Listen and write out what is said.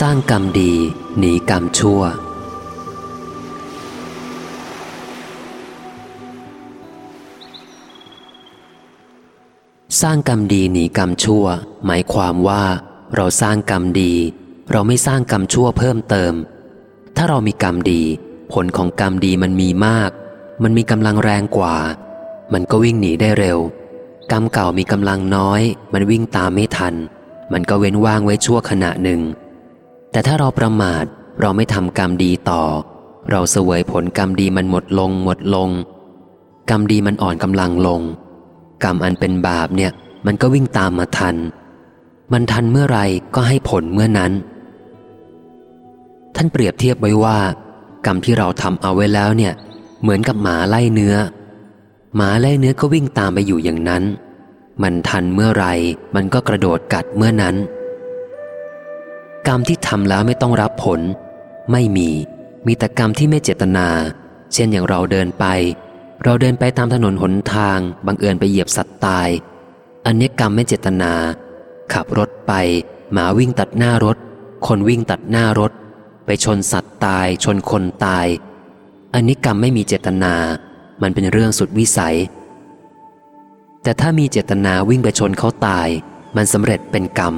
สร้างกรรมดีหนีกรรมชั่ว สร้างกรรมดีหนีกรรมชั่ว หมายความว่า เราสร้างกรรมดี เราไม่สร้างกรรมชั่วเพิ่มเติม ถ้าเรามีกรรมดี ผลของกรรมดีมันมีมาก มันมีกำลังแรงกว่า มันก็วิ่งหนีได้เร็ว กรรมเก่ามีกำลังน้อย มันวิ่งตามไม่ทัน มันก็เว้นว่างไว้ชั่วขณะหนึ่ง แต่ถ้าเราประมาทเราไม่ทำกรรมดีต่อ เราเสวยผลกรรมดีมันหมดลงหมดลง กรรมดีมันอ่อนกำลังลง กรรมอันเป็นบาปเนี่ย มันก็วิ่งตามมาทัน มันทันเมื่อไรก็ให้ผลเมื่อนั้น ท่านเปรียบเทียบไว้ว่า กรรมที่เราทำเอาไว้แล้วเนี่ย เหมือนกับหมาไล่เนื้อ หมาไล่เนื้อก็วิ่งตามไปอยู่อย่างนั้น มันทันเมื่อไรมันก็กระโดดกัดเมื่อนั้น กรรมที่ทำแล้วไม่ต้องรับผล ไม่มี มีแต่กรรมที่ไม่เจตนา เช่นอย่างเราเดินไป เราเดินไปตามถนนหนทางบังเอิญไปเหยียบสัตว์ตาย อันนี้กรรมไม่เจตนา ขับรถไป หมาวิ่งตัดหน้ารถ คนวิ่งตัดหน้ารถ ไปชนสัตว์ตาย ชนคนตาย อันนี้กรรมไม่มีเจตนา มันเป็นเรื่องสุดวิสัย แต่ถ้ามีเจตนาวิ่งไปชนเขาตาย มันสำเร็จเป็นกรรม